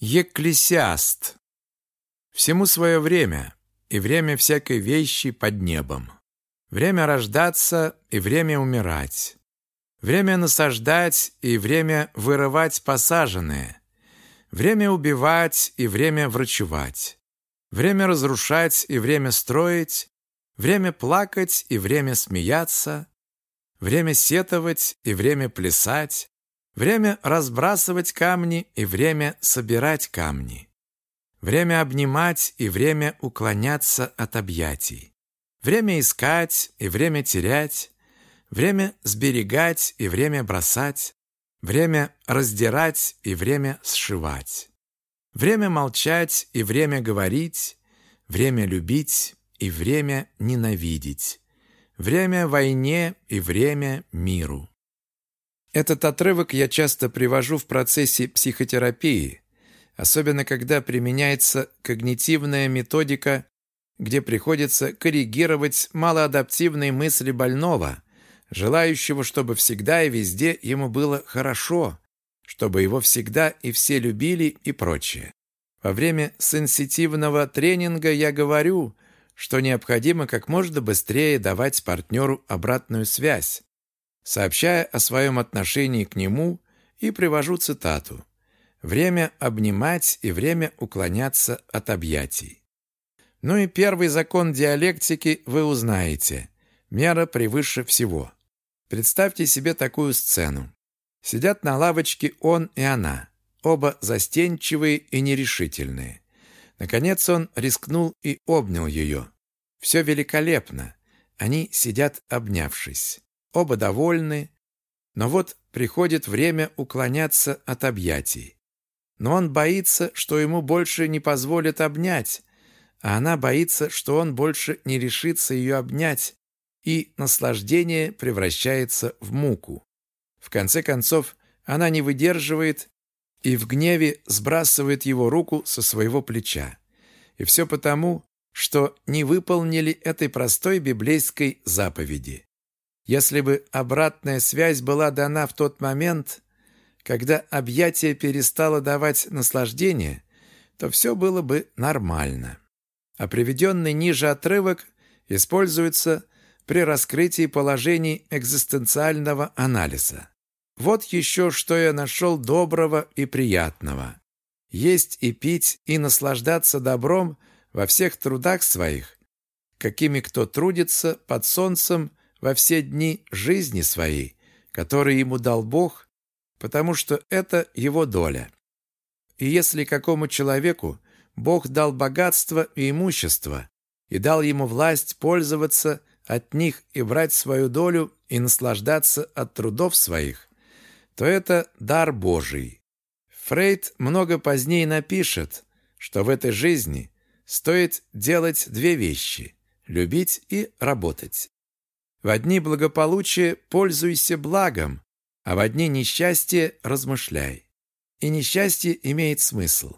Екклесиаст. Всему свое время, и время всякой вещи под небом. Время рождаться и время умирать. Время насаждать и время вырывать посаженное. Время убивать и время врачевать. Время разрушать и время строить. Время плакать и время смеяться. Время сетовать и время плясать. Время разбрасывать камни и время собирать камни. Время обнимать и время уклоняться от объятий. Время искать и время терять. Время сберегать и время бросать. Время раздирать и время сшивать. Время молчать и время говорить. Время любить и время ненавидеть. Время войне и время миру. Этот отрывок я часто привожу в процессе психотерапии, особенно когда применяется когнитивная методика, где приходится коррегировать малоадаптивные мысли больного, желающего, чтобы всегда и везде ему было хорошо, чтобы его всегда и все любили и прочее. Во время сенситивного тренинга я говорю, что необходимо как можно быстрее давать партнеру обратную связь, сообщая о своем отношении к нему и привожу цитату. «Время обнимать и время уклоняться от объятий». Ну и первый закон диалектики вы узнаете. Мера превыше всего. Представьте себе такую сцену. Сидят на лавочке он и она, оба застенчивые и нерешительные. Наконец он рискнул и обнял ее. Все великолепно. Они сидят обнявшись. Оба довольны, но вот приходит время уклоняться от объятий. Но он боится, что ему больше не позволят обнять, а она боится, что он больше не решится ее обнять, и наслаждение превращается в муку. В конце концов, она не выдерживает и в гневе сбрасывает его руку со своего плеча. И все потому, что не выполнили этой простой библейской заповеди. Если бы обратная связь была дана в тот момент, когда объятие перестало давать наслаждение, то все было бы нормально. А приведенный ниже отрывок используется при раскрытии положений экзистенциального анализа. Вот еще что я нашел доброго и приятного. Есть и пить, и наслаждаться добром во всех трудах своих, какими кто трудится под солнцем во все дни жизни своей, которые ему дал Бог, потому что это его доля. И если какому человеку Бог дал богатство и имущество, и дал ему власть пользоваться от них и брать свою долю и наслаждаться от трудов своих, то это дар Божий. Фрейд много позднее напишет, что в этой жизни стоит делать две вещи – любить и работать. В одни благополучия пользуйся благом, а в одни несчастья размышляй. И несчастье имеет смысл.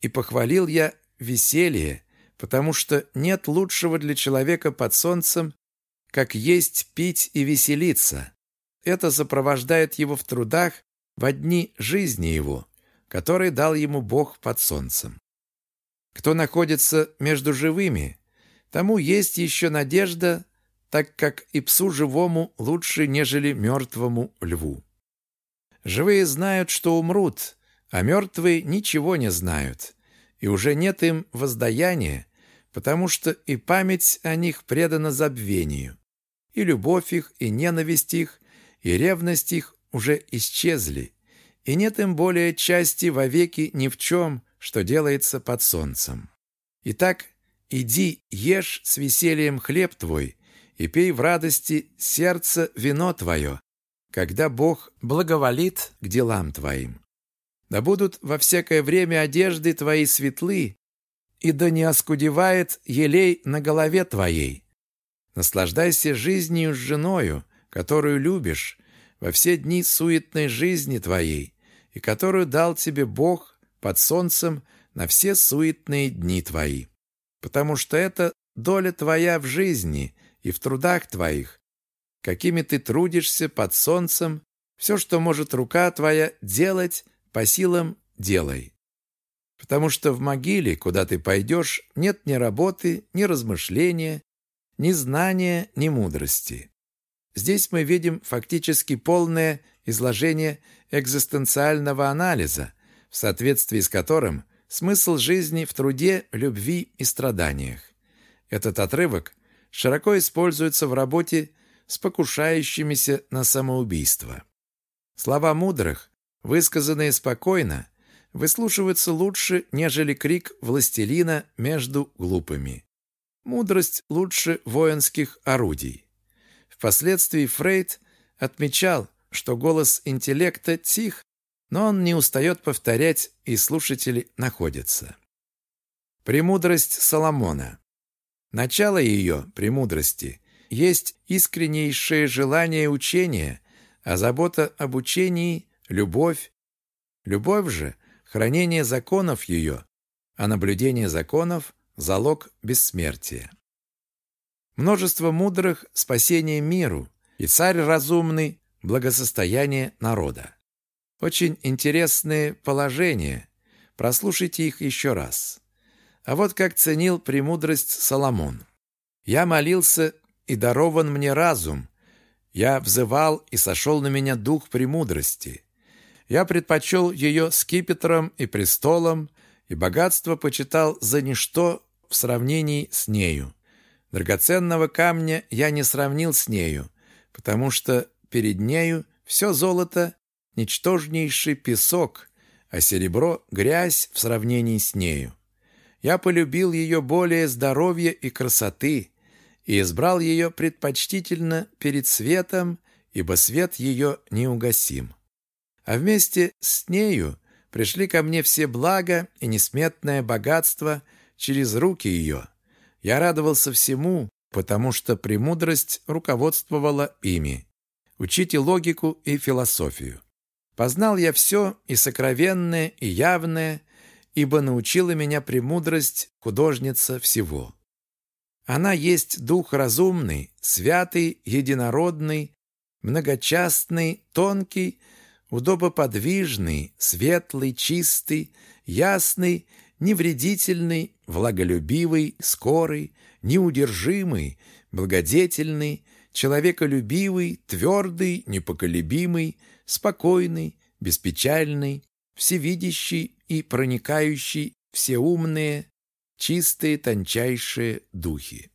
И похвалил я веселье, потому что нет лучшего для человека под солнцем, как есть, пить и веселиться. Это сопровождает его в трудах в одни жизни его, которые дал ему Бог под солнцем. Кто находится между живыми, тому есть еще надежда так как и псу живому лучше, нежели мертвому льву. Живые знают, что умрут, а мертвые ничего не знают, и уже нет им воздаяния, потому что и память о них предана забвению, и любовь их, и ненависть их, и ревность их уже исчезли, и нет им более части вовеки ни в чем, что делается под солнцем. Итак, иди, ешь с весельем хлеб твой, и пей в радости сердце вино твое, когда Бог благоволит к делам твоим. Да будут во всякое время одежды твои светлы, и да не оскудевает елей на голове твоей. Наслаждайся жизнью с женою, которую любишь, во все дни суетной жизни твоей, и которую дал тебе Бог под солнцем на все суетные дни твои. Потому что это доля твоя в жизни, и в трудах твоих, какими ты трудишься под солнцем, все, что может рука твоя делать, по силам делай. потому что в могиле, куда ты пойдешь, нет ни работы, ни размышления, ни знания, ни мудрости. Здесь мы видим фактически полное изложение экзистенциального анализа, в соответствии с которым смысл жизни в труде, любви и страданиях. Этот отрывок широко используется в работе с покушающимися на самоубийство. Слова мудрых, высказанные спокойно, выслушиваются лучше, нежели крик властелина между глупыми. Мудрость лучше воинских орудий. Впоследствии Фрейд отмечал, что голос интеллекта тих, но он не устает повторять, и слушатели находятся. Премудрость Соломона. Начало ее, премудрости, есть искреннейшее желание учения, а забота об учении – любовь. Любовь же – хранение законов ее, а наблюдение законов – залог бессмертия. Множество мудрых – спасение миру, и царь разумный – благосостояние народа. Очень интересные положения. Прослушайте их еще раз. А вот как ценил премудрость Соломон. «Я молился, и дарован мне разум. Я взывал, и сошел на меня дух премудрости. Я предпочел ее скипетром и престолом, и богатство почитал за ничто в сравнении с нею. Драгоценного камня я не сравнил с нею, потому что перед нею все золото — ничтожнейший песок, а серебро — грязь в сравнении с нею. Я полюбил ее более здоровья и красоты и избрал ее предпочтительно перед светом, ибо свет ее неугасим. А вместе с нею пришли ко мне все блага и несметное богатство через руки ее. Я радовался всему, потому что премудрость руководствовала ими. Учите логику и философию. Познал я все, и сокровенное, и явное, ибо научила меня премудрость художница всего. Она есть дух разумный, святый, единородный, многочастный, тонкий, удобоподвижный, светлый, чистый, ясный, невредительный, влаголюбивый, скорый, неудержимый, благодетельный, человеколюбивый, твердый, непоколебимый, спокойный, беспечальный, всевидящий и проникающий всеумные, чистые, тончайшие духи.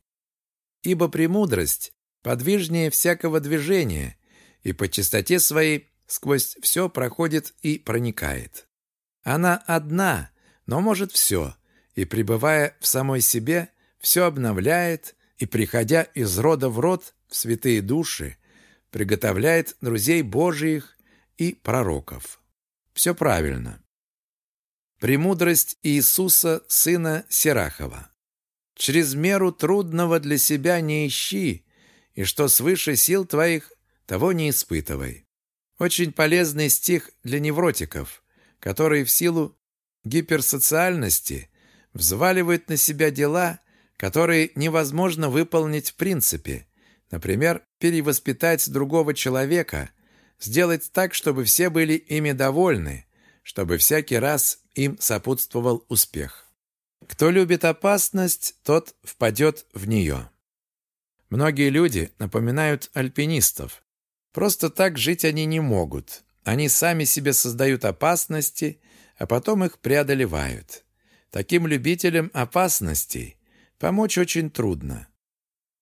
Ибо премудрость подвижнее всякого движения, и по чистоте своей сквозь все проходит и проникает. Она одна, но может все, и, пребывая в самой себе, все обновляет, и, приходя из рода в род в святые души, приготовляет друзей Божиих и пророков. Все правильно. Премудрость Иисуса, сына Серахова. «Через меру трудного для себя не ищи, и что свыше сил твоих, того не испытывай». Очень полезный стих для невротиков, которые в силу гиперсоциальности взваливают на себя дела, которые невозможно выполнить в принципе. Например, перевоспитать другого человека, сделать так, чтобы все были ими довольны, чтобы всякий раз им сопутствовал успех. Кто любит опасность, тот впадет в нее. Многие люди напоминают альпинистов. Просто так жить они не могут. Они сами себе создают опасности, а потом их преодолевают. Таким любителям опасностей помочь очень трудно.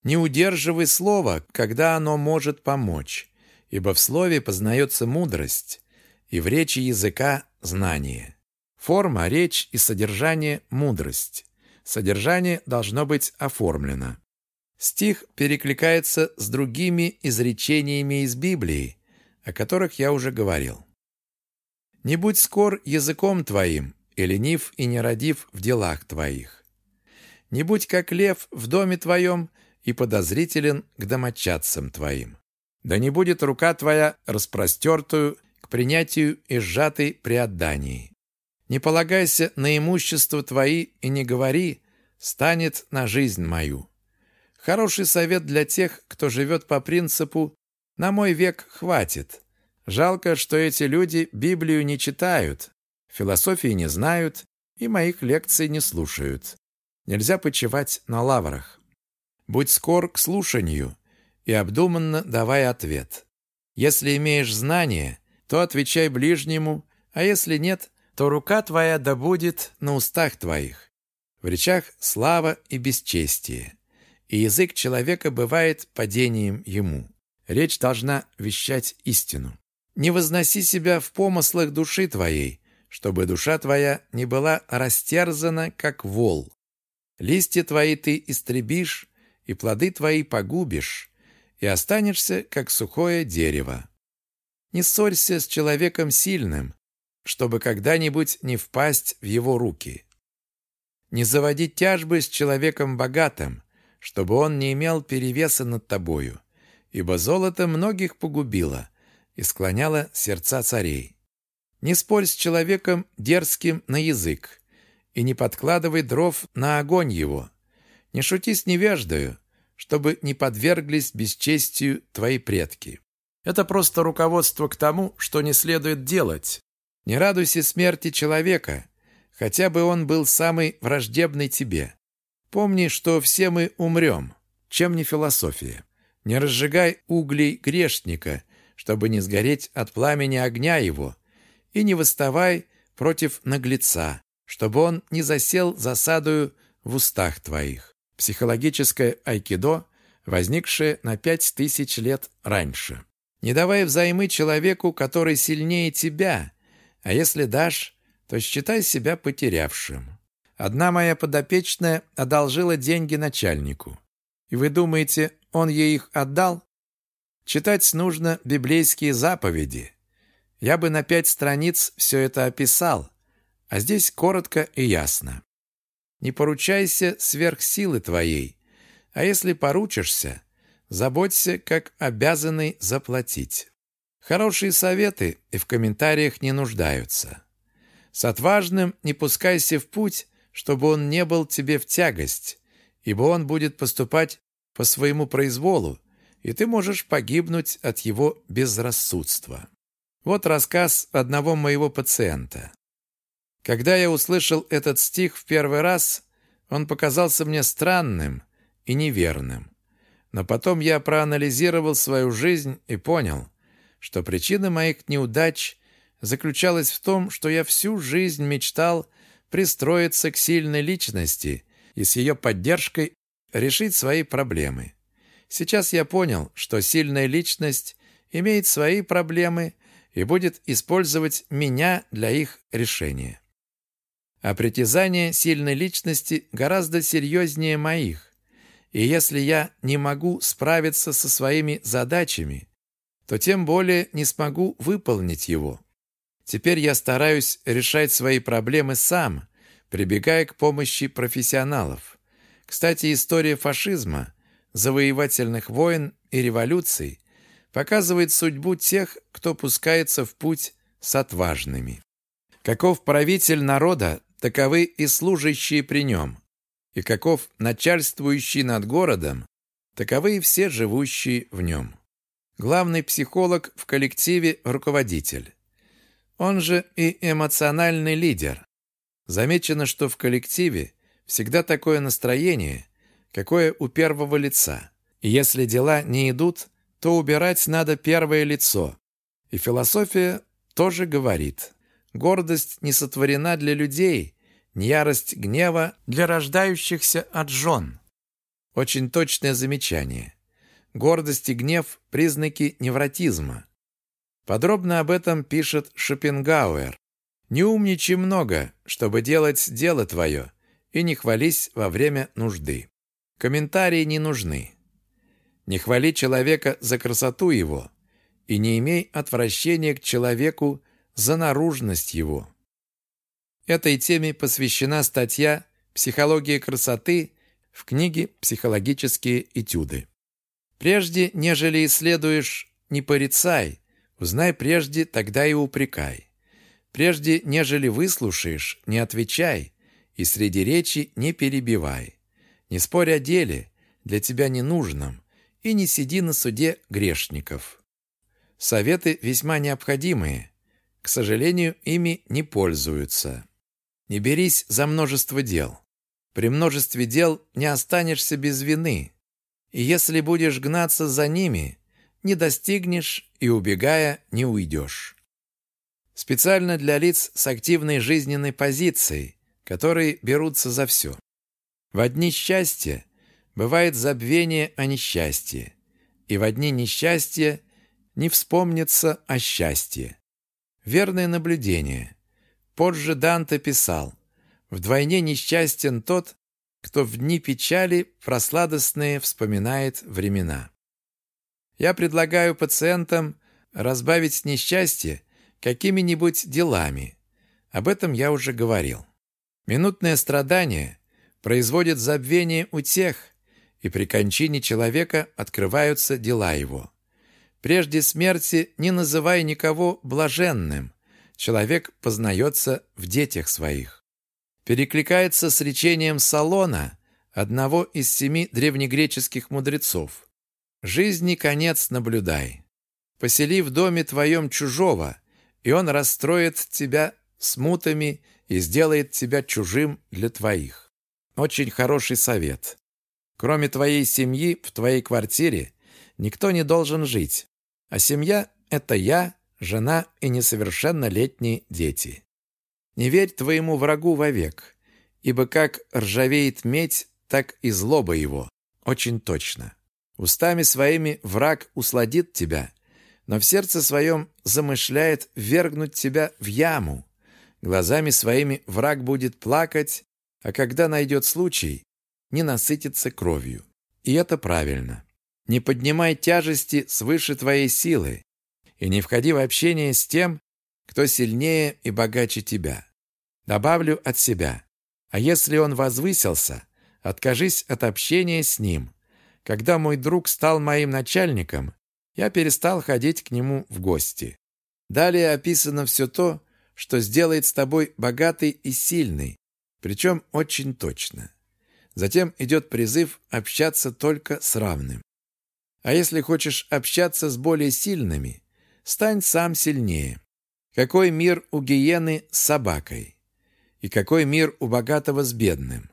Не удерживай слово, когда оно может помочь, ибо в слове познается мудрость, и в речи языка – знание. Форма, речь и содержание – мудрость. Содержание должно быть оформлено. Стих перекликается с другими изречениями из Библии, о которых я уже говорил. «Не будь скор языком твоим, и ленив и нерадив в делах твоих. Не будь как лев в доме твоем и подозрителен к домочадцам твоим. Да не будет рука твоя распростертую к принятию и сжатой при отдании. Не полагайся на имущество твои и не говори, станет на жизнь мою. Хороший совет для тех, кто живет по принципу «на мой век хватит». Жалко, что эти люди Библию не читают, философии не знают и моих лекций не слушают. Нельзя почивать на лаврах. Будь скор к слушанию и обдуманно давай ответ. Если имеешь знание, то отвечай ближнему, а если нет, то рука твоя да будет на устах твоих. В речах слава и бесчестие, и язык человека бывает падением ему. Речь должна вещать истину. Не возноси себя в помыслах души твоей, чтобы душа твоя не была растерзана, как вол. Листья твои ты истребишь, и плоды твои погубишь, и останешься, как сухое дерево. Не ссорься с человеком сильным, чтобы когда-нибудь не впасть в его руки. Не заводи тяжбы с человеком богатым, чтобы он не имел перевеса над тобою, ибо золото многих погубило и склоняло сердца царей. Не спорь с человеком дерзким на язык, и не подкладывай дров на огонь его. Не шути с невеждою, чтобы не подверглись бесчестию твои предки. Это просто руководство к тому, что не следует делать. Не радуйся смерти человека, хотя бы он был самый враждебный тебе. Помни, что все мы умрем, чем не философия. Не разжигай углей грешника, чтобы не сгореть от пламени огня его, и не выставай против наглеца, чтобы он не засел засадою в устах твоих. Психологическое айкидо, возникшее на пять тысяч лет раньше. Не давай взаймы человеку, который сильнее тебя, а если дашь, то считай себя потерявшим. Одна моя подопечная одолжила деньги начальнику. И вы думаете, он ей их отдал? Читать нужно библейские заповеди. Я бы на пять страниц все это описал, а здесь коротко и ясно. Не поручайся сверх силы твоей, а если поручишься, заботься, как обязанный заплатить. Хорошие советы и в комментариях не нуждаются. С отважным не пускайся в путь, чтобы он не был тебе в тягость, ибо он будет поступать по своему произволу, и ты можешь погибнуть от его безрассудства. Вот рассказ одного моего пациента. Когда я услышал этот стих в первый раз, он показался мне странным и неверным. Но потом я проанализировал свою жизнь и понял, что причина моих неудач заключалась в том, что я всю жизнь мечтал пристроиться к сильной личности и с ее поддержкой решить свои проблемы. Сейчас я понял, что сильная личность имеет свои проблемы – и будет использовать меня для их решения. А притязания сильной личности гораздо серьезнее моих. И если я не могу справиться со своими задачами, то тем более не смогу выполнить его. Теперь я стараюсь решать свои проблемы сам, прибегая к помощи профессионалов. Кстати, история фашизма, завоевательных войн и революций показывает судьбу тех, кто пускается в путь с отважными. Каков правитель народа, таковы и служащие при нем. И каков начальствующий над городом, таковы и все живущие в нем. Главный психолог в коллективе – руководитель. Он же и эмоциональный лидер. Замечено, что в коллективе всегда такое настроение, какое у первого лица. И если дела не идут, то убирать надо первое лицо. И философия тоже говорит. Гордость не сотворена для людей, не ярость гнева для рождающихся от жен. Очень точное замечание. Гордость и гнев – признаки невротизма. Подробно об этом пишет Шопенгауэр. «Не умничай много, чтобы делать дело твое, и не хвались во время нужды». Комментарии не нужны. Не хвали человека за красоту его, и не имей отвращения к человеку за наружность его. Этой теме посвящена статья «Психология красоты» в книге «Психологические этюды». Прежде, нежели исследуешь, не порицай, узнай прежде, тогда и упрекай. Прежде, нежели выслушаешь, не отвечай, и среди речи не перебивай. Не спорь о деле, для тебя ненужном, и не сиди на суде грешников. Советы весьма необходимые. К сожалению, ими не пользуются. Не берись за множество дел. При множестве дел не останешься без вины. И если будешь гнаться за ними, не достигнешь и, убегая, не уйдешь. Специально для лиц с активной жизненной позицией, которые берутся за все. В одни счастья бывает забвение о несчастье, и в одни несчастья не вспомнится о счастье. Верное наблюдение. Позже Данте писал, «Вдвойне несчастен тот, кто в дни печали просладостные вспоминает времена». Я предлагаю пациентам разбавить несчастье какими-нибудь делами. Об этом я уже говорил. Минутное страдание производит забвение у тех, и при кончине человека открываются дела его. Прежде смерти не называй никого блаженным. Человек познается в детях своих. Перекликается с речением Салона, одного из семи древнегреческих мудрецов. Жизни конец наблюдай. Посели в доме твоем чужого, и он расстроит тебя смутами и сделает тебя чужим для твоих. Очень хороший совет. Кроме твоей семьи в твоей квартире никто не должен жить. А семья — это я, жена и несовершеннолетние дети. Не верь твоему врагу вовек, ибо как ржавеет медь, так и злоба его. Очень точно. Устами своими враг усладит тебя, но в сердце своем замышляет вергнуть тебя в яму. Глазами своими враг будет плакать, а когда найдет случай, не насытится кровью. И это правильно. Не поднимай тяжести свыше твоей силы и не входи в общение с тем, кто сильнее и богаче тебя. Добавлю от себя. А если он возвысился, откажись от общения с ним. Когда мой друг стал моим начальником, я перестал ходить к нему в гости. Далее описано все то, что сделает с тобой богатый и сильный, причем очень точно. Затем идет призыв общаться только с равным. А если хочешь общаться с более сильными, стань сам сильнее. Какой мир у гиены с собакой? И какой мир у богатого с бедным?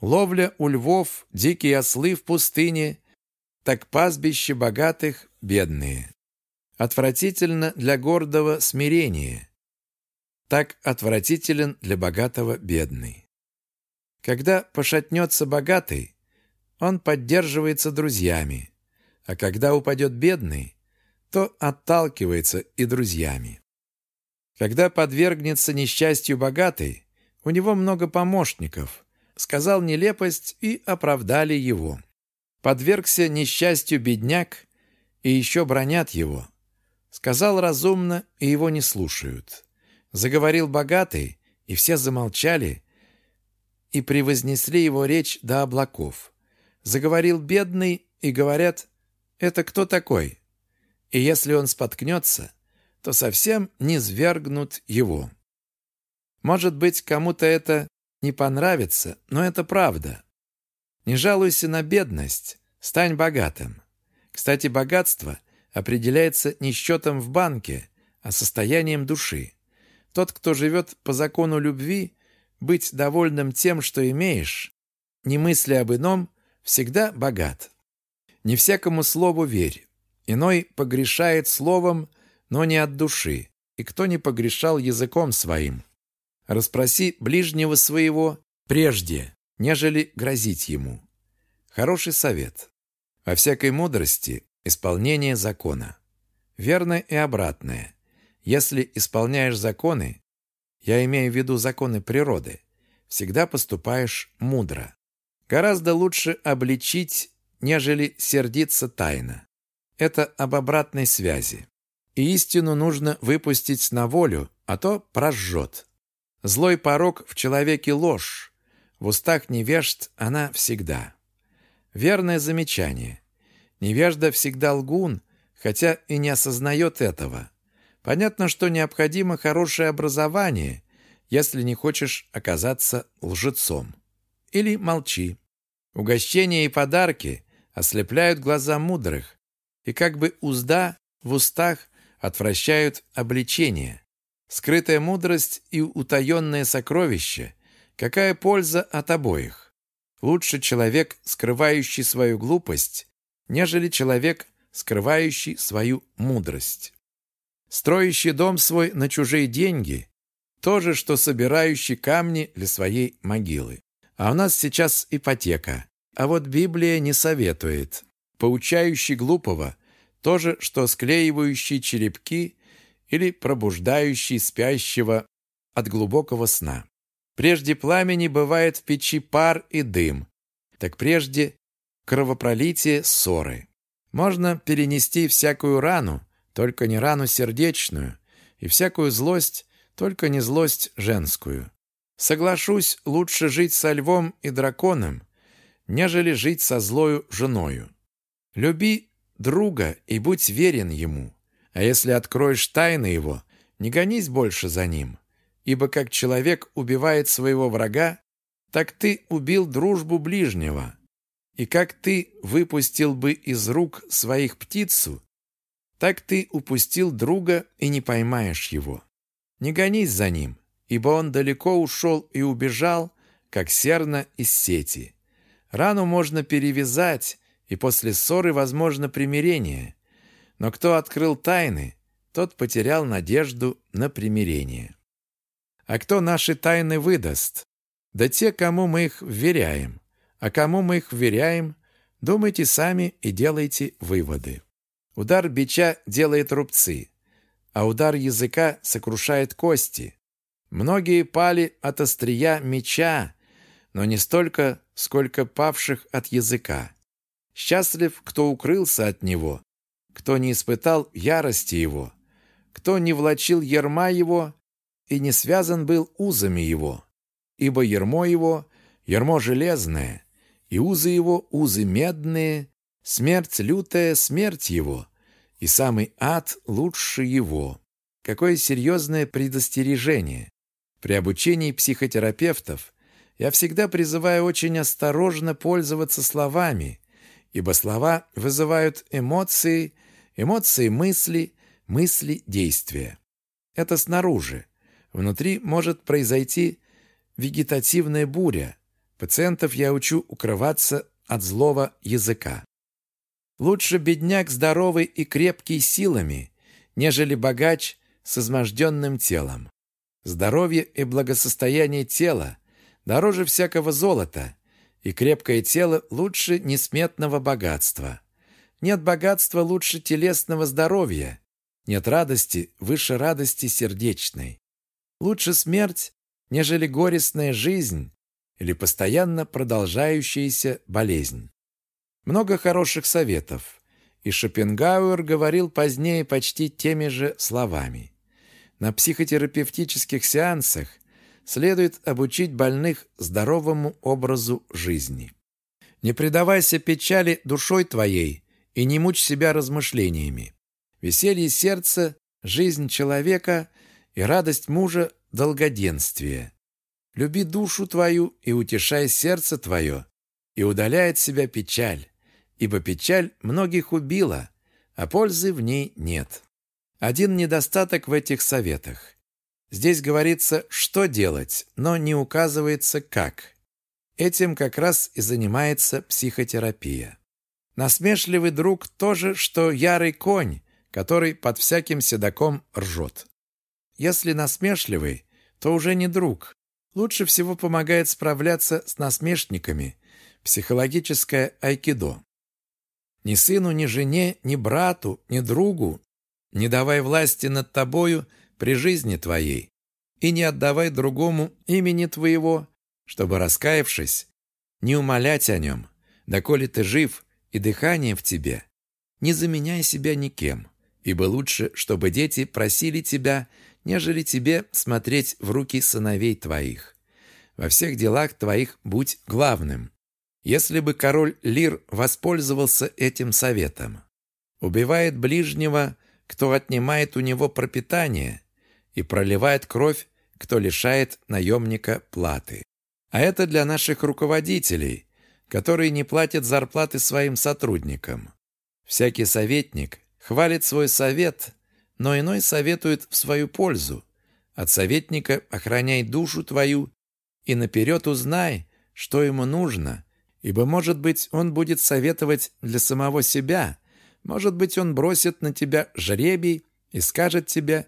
Ловля у львов, дикие ослы в пустыне, так пастбище богатых бедные. Отвратительно для гордого смирение, так отвратителен для богатого бедный. Когда пошатнется богатый, он поддерживается друзьями, а когда упадет бедный, то отталкивается и друзьями. Когда подвергнется несчастью богатый, у него много помощников, сказал нелепость и оправдали его. Подвергся несчастью бедняк, и еще бронят его. Сказал разумно, и его не слушают. Заговорил богатый, и все замолчали, и превознесли его речь до облаков. Заговорил бедный, и говорят, это кто такой? И если он споткнется, то совсем не свергнут его. Может быть, кому-то это не понравится, но это правда. Не жалуйся на бедность, стань богатым. Кстати, богатство определяется не счетом в банке, а состоянием души. Тот, кто живет по закону любви, быть довольным тем, что имеешь, не мысля об ином, всегда богат. Не всякому слову верь. Иной погрешает словом, но не от души. И кто не погрешал языком своим? Распроси ближнего своего прежде, нежели грозить ему. Хороший совет. Во всякой мудрости исполнение закона. Верно и обратное. Если исполняешь законы, я имею в виду законы природы, всегда поступаешь мудро. Гораздо лучше обличить нежели сердиться тайно. Это об обратной связи. И истину нужно выпустить на волю, а то прожжет. Злой порог в человеке ложь, в устах невежд она всегда. Верное замечание. Невежда всегда лгун, хотя и не осознает этого. Понятно, что необходимо хорошее образование, если не хочешь оказаться лжецом. Или молчи. Угощения и подарки ослепляют глаза мудрых, и как бы узда в устах отвращают обличение. Скрытая мудрость и утаенное сокровище. Какая польза от обоих? Лучше человек, скрывающий свою глупость, нежели человек, скрывающий свою мудрость. Строящий дом свой на чужие деньги – то же, что собирающий камни для своей могилы. А у нас сейчас ипотека. А вот Библия не советует. Поучающий глупого – то же, что склеивающий черепки или пробуждающий спящего от глубокого сна. Прежде пламени бывает в печи пар и дым, так прежде кровопролитие ссоры. Можно перенести всякую рану, только не рану сердечную, и всякую злость, только не злость женскую. Соглашусь, лучше жить со львом и драконом, нежели жить со злою женою. Люби друга и будь верен ему. А если откроешь тайны его, не гонись больше за ним, ибо как человек убивает своего врага, так ты убил дружбу ближнего. И как ты выпустил бы из рук своих птицу, так ты упустил друга и не поймаешь его. Не гонись за ним, ибо он далеко ушел и убежал, как серна из сети. Рану можно перевязать, и после ссоры возможно примирение. Но кто открыл тайны, тот потерял надежду на примирение. А кто наши тайны выдаст? Да те, кому мы их вверяем. А кому мы их вверяем, думайте сами и делайте выводы. Удар бича делает рубцы, а удар языка сокрушает кости. Многие пали от острия меча, но не столько, сколько павших от языка. Счастлив, кто укрылся от него, кто не испытал ярости его, кто не влачил ерма его и не связан был узами его, ибо ермо его — ермо железное, и узы его — узы медные, смерть лютая — смерть его, и самый ад лучше его. Какое серьезное предостережение! При обучении психотерапевтов я всегда призываю очень осторожно пользоваться словами, ибо слова вызывают эмоции – Эмоции – мысли, мысли – действия. Это снаружи. Внутри может произойти вегетативная буря. Пациентов я учу укрываться от злого языка. Лучше бедняк здоровый и крепкий силами, нежели богач с изможденным телом. Здоровье и благосостояние тела дороже всякого золота, и крепкое тело лучше несметного богатства. Нет богатства лучше телесного здоровья. Нет радости выше радости сердечной. Лучше смерть, нежели горестная жизнь или постоянно продолжающаяся болезнь. Много хороших советов, и Шопенгауэр говорил позднее почти теми же словами. На психотерапевтических сеансах следует обучить больных здоровому образу жизни. Не предавайся печали душой твоей, и не мучь себя размышлениями. Веселье сердца, жизнь человека и радость мужа – долгоденствие. Люби душу твою и утешай сердце твое, и удаляет себя печаль, ибо печаль многих убила, а пользы в ней нет. Один недостаток в этих советах. Здесь говорится, что делать, но не указывается, как. Этим как раз и занимается психотерапия. Насмешливый друг тоже, что ярый конь, который под всяким седаком ржет. Если насмешливый, то уже не друг. Лучше всего помогает справляться с насмешниками психологическое айкидо. Ни сыну, ни жене, ни брату, ни другу не давай власти над тобою при жизни твоей, и не отдавай другому имени твоего, чтобы, раскаявшись, не умолять о нем, доколе ты жив, и дыхание в тебе, не заменяй себя никем, ибо лучше, чтобы дети просили тебя, нежели тебе смотреть в руки сыновей твоих. Во всех делах твоих будь главным. Если бы король Лир воспользовался этим советом. Убивает ближнего, кто отнимает у него пропитание, и проливает кровь, кто лишает наемника платы. А это для наших руководителей, которые не платят зарплаты своим сотрудникам. Всякий советник хвалит свой совет, но иной советует в свою пользу, От советника охраняй душу твою и наперед узнай, что ему нужно, ибо, может быть, он будет советовать для самого себя, может быть, он бросит на тебя жребий и скажет тебе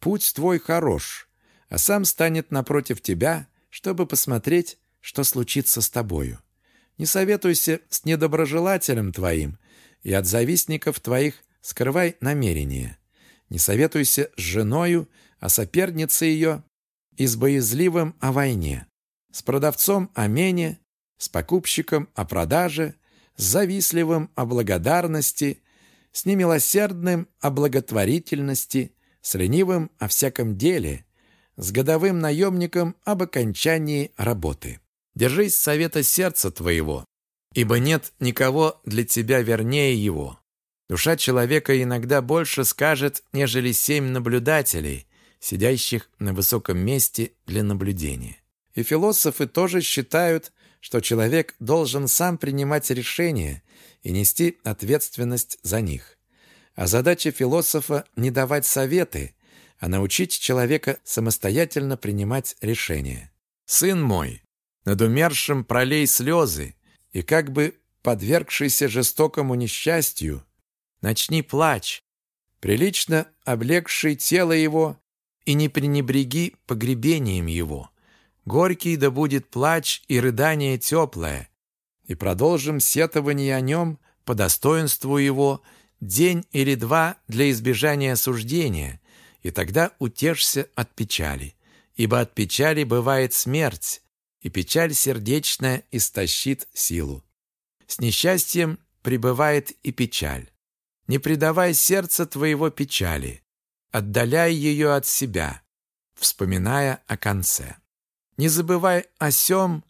«Путь твой хорош», а сам станет напротив тебя, чтобы посмотреть, что случится с тобою. Не советуйся с недоброжелателем твоим, и от завистников твоих скрывай намерения. Не советуйся с женою, а сопернице ее, и с боязливым о войне, с продавцом о мене, с покупщиком о продаже, с завистливым о благодарности, с немилосердным о благотворительности, с ленивым о всяком деле, с годовым наемником об окончании работы. Держись совета сердца твоего, ибо нет никого для тебя вернее его. Душа человека иногда больше скажет, нежели семь наблюдателей, сидящих на высоком месте для наблюдения. И философы тоже считают, что человек должен сам принимать решения и нести ответственность за них. А задача философа – не давать советы, а научить человека самостоятельно принимать решения. «Сын мой, над умершим пролей слезы, и как бы подвергшийся жестокому несчастью, начни плач, прилично облегший тело его, и не пренебреги погребением его. Горький да будет плач и рыдание теплое, и продолжим сетование о нем по достоинству его день или два для избежания осуждения, и тогда утешься от печали. Ибо от печали бывает смерть, и печаль сердечная истощит силу. С несчастьем пребывает и печаль. Не предавай сердце твоего печали, отдаляй ее от себя, вспоминая о конце. Не забывай о сем,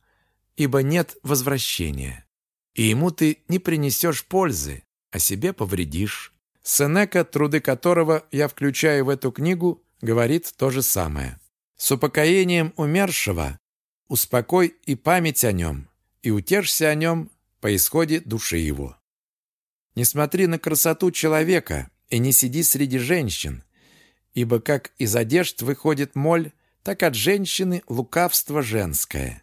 ибо нет возвращения, и ему ты не принесешь пользы, а себе повредишь. Сенека, труды которого я включаю в эту книгу, говорит то же самое. С упокоением умершего успокой и память о нем, и утешься о нем по исходе души его. Не смотри на красоту человека и не сиди среди женщин, ибо как из одежд выходит моль, так от женщины лукавство женское.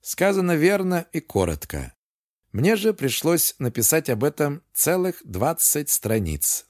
Сказано верно и коротко. Мне же пришлось написать об этом целых двадцать страниц.